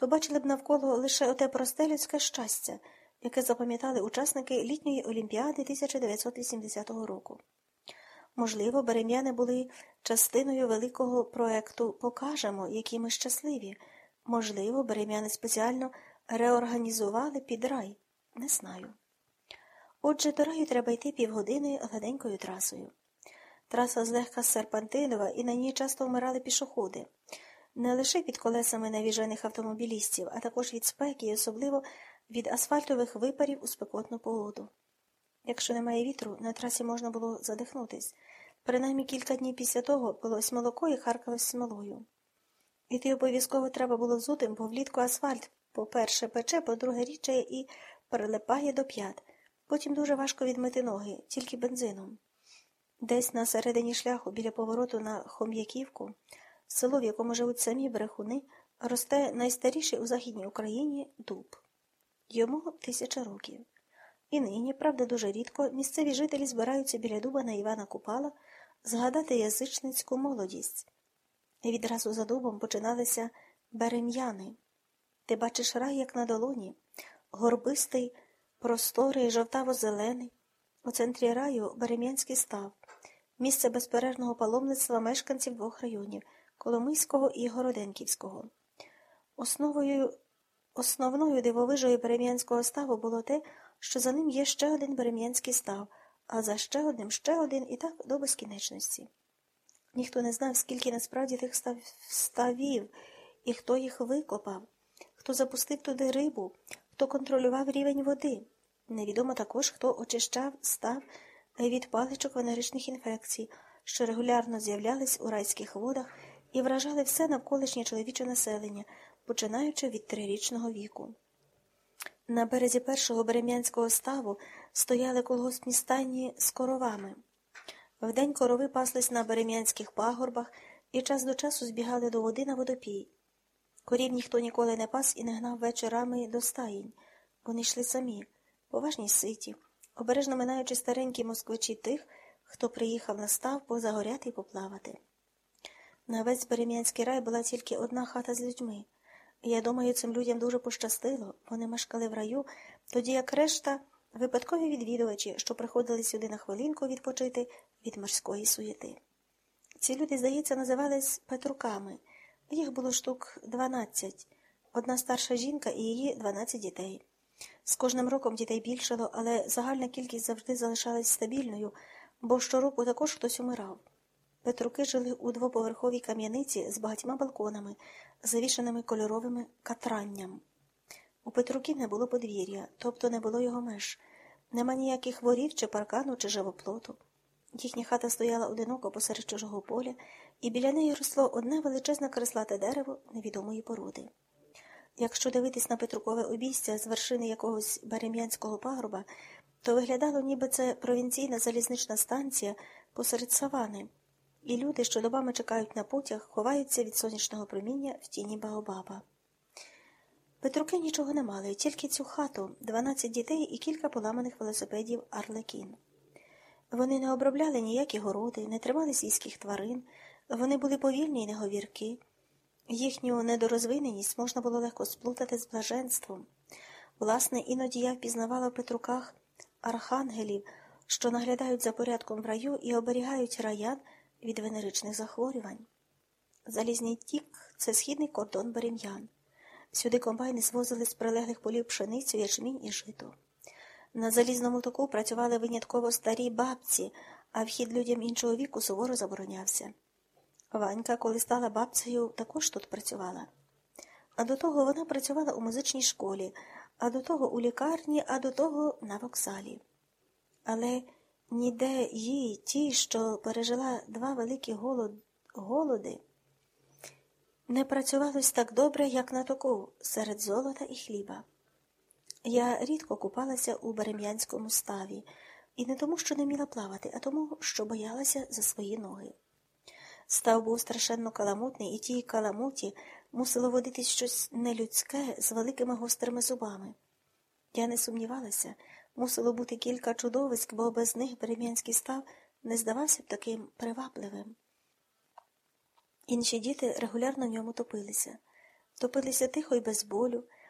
то бачили б навколо лише оте просте людське щастя, яке запам'ятали учасники літньої олімпіади 1980 року. Можливо, берем'яни були частиною великого проекту Покажемо, які ми щасливі. Можливо, берем'яни спеціально реорганізували під рай. Не знаю. Отже, до раю треба йти півгодини гладенькою трасою. Траса злегка серпантинова, і на ній часто вмирали пішоходи. Не лише під колесами навіжених автомобілістів, а також від спеки і особливо від асфальтових випарів у спекотну погоду. Якщо немає вітру, на трасі можна було задихнутись. Принаймні кілька днів після того пилось молоко і харкалось смолою. Іти обов'язково треба було взутим, бо влітку асфальт, по-перше, пече, по-друге, річає і прилипає до п'ят. Потім дуже важко відмити ноги, тільки бензином. Десь на середині шляху, біля повороту на Хом'яківку, село, в якому живуть самі брехуни, росте найстаріший у Західній Україні дуб. Йому тисяча років. І нині, правда, дуже рідко, місцеві жителі збираються біля дуба на Івана Купала згадати язичницьку молодість. І відразу за дубом починалися берем'яни. Ти бачиш рай, як на долоні, горбистий, просторий, жовтаво-зелений. У центрі раю Берем'янський став, місце безперервного паломництва мешканців двох районів Коломийського і Городенківського. Основою, Основною дивовижою Берем'янського ставу було те, що за ним є ще один Берем'янський став, а за ще одним ще один і так до безкінечності. Ніхто не знав, скільки насправді тих став... ставів і хто їх викопав, хто запустив туди рибу, хто контролював рівень води. Невідомо також, хто очищав став від паличок венеричних інфекцій, що регулярно з'являлись у райських водах і вражали все навколишнє чоловіче населення, починаючи від трирічного віку. На березі першого берем'янського ставу стояли колгоспні стайні з коровами. Вдень корови паслись на берем'янських пагорбах і час до часу збігали до води на водопій. Корів ніхто ніколи не пас і не гнав вечорами до стаїнь. Вони йшли самі, поважні ситі, обережно минаючи старенькі москвичі тих, хто приїхав на став позагоряти і поплавати. На весь Берем'янський рай була тільки одна хата з людьми. Я думаю, цим людям дуже пощастило, вони мешкали в раю, тоді як решта випадкові відвідувачі, що приходили сюди на хвилинку відпочити від морської суєти. Ці люди, здається, називались Петруками. Їх було штук дванадцять, одна старша жінка і її дванадцять дітей. З кожним роком дітей більшало, але загальна кількість завжди залишалась стабільною, бо щороку також хтось умирав. Петруки жили у двоповерховій кам'яниці з багатьма балконами, завішаними кольоровими катранням. У Петруків не було подвір'я, тобто не було його меж, нема ніяких ворів, чи паркану, чи живоплоту. Їхня хата стояла одиноко посеред чужого поля, і біля неї росло одне величезне креслате дерево невідомої породи. Якщо дивитись на Петрукове обійстя з вершини якогось берем'янського пагорба, то виглядало, ніби це провінційна залізнична станція посеред савани, і люди, що добами чекають на потяг, ховаються від сонячного проміння в тіні Баобаба. Петруки нічого не мали, тільки цю хату, 12 дітей і кілька поламаних велосипедів Арлекін. Вони не обробляли ніякі городи, не тримали сільських тварин, вони були повільні й неговірки. Їхню недорозвиненість можна було легко сплутати з блаженством. Власне, іноді я впізнавала в Петруках архангелів, що наглядають за порядком в раю і оберігають раян від венеричних захворювань. Залізний тік це східний кордон берем'ян. Сюди комбайни звозили з прилеглих полів пшеницю, ячмінь і жито. На залізному току працювали винятково старі бабці, а вхід людям іншого віку суворо заборонявся. Ванька, коли стала бабцею, також тут працювала. А до того вона працювала у музичній школі, а до того у лікарні, а до того на вокзалі. Але ніде їй, ті, що пережила два великі голод... голоди, не працювалось так добре, як на току, серед золота і хліба. Я рідко купалася у Берем'янському ставі, і не тому, що не вміла плавати, а тому, що боялася за свої ноги. Став був страшенно каламутний, і тій каламуті мусило водитись щось нелюдське з великими гострими зубами. Я не сумнівалася, мусило бути кілька чудовиськ, бо без них Берем'янський став не здавався б таким привабливим. Інші діти регулярно в ньому топилися. топилися тихо й без болю,